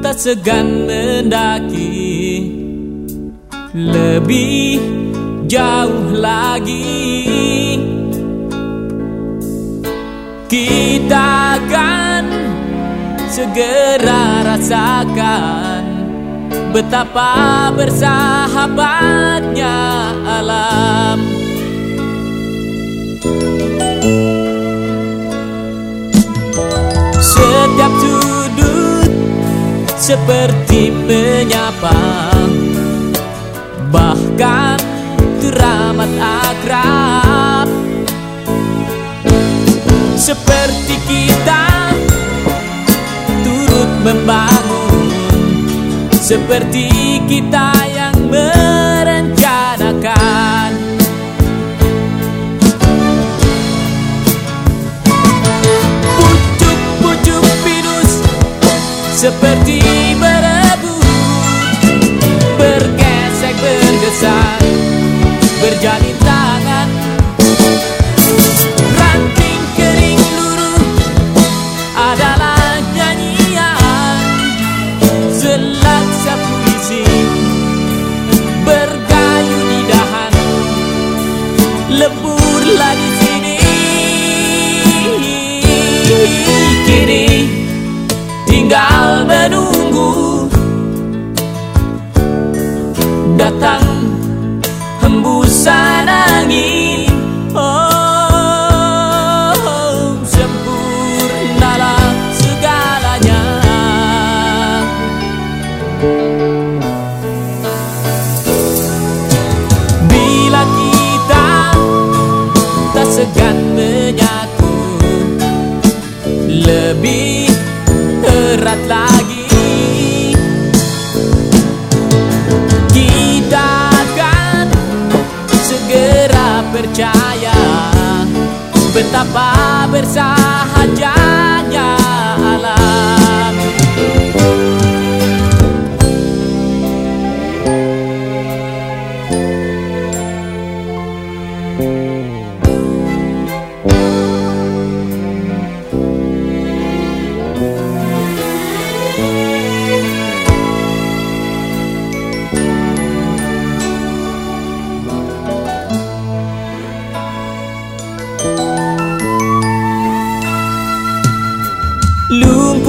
tak segan mendaki. Lebih jauh lagi. Kita akan segera rasakan betapa bersahabatnya alam seperti menyapa. Bahkan teramat akrab. Seperti kita turut membangun. Seperti kita yang merencanakan. Pucuk-pucuk pinus seperti bergesak allá.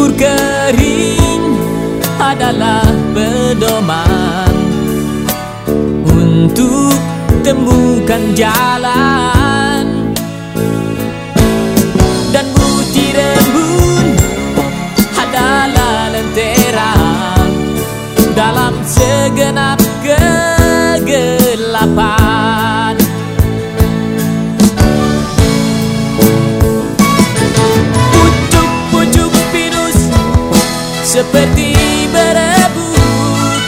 Lumpur kering adalah pedoman. Untuk temukan jalan. Dan butir embun seperti berebut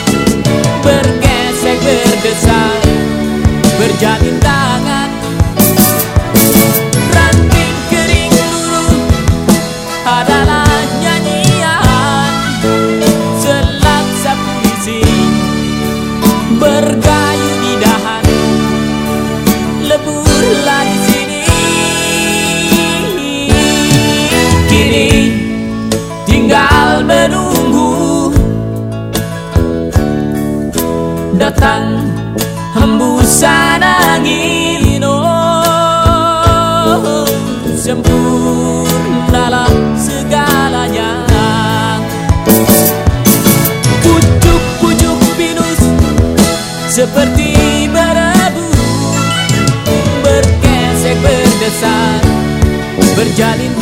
Bergesek berdesak berjalin tangan. Ranting kering luruh adalah Datang hembusan angin Oh sempurnalah segalanya. Pucuk-pucuk pinus seperti berebut Bergesek berdesak berjalin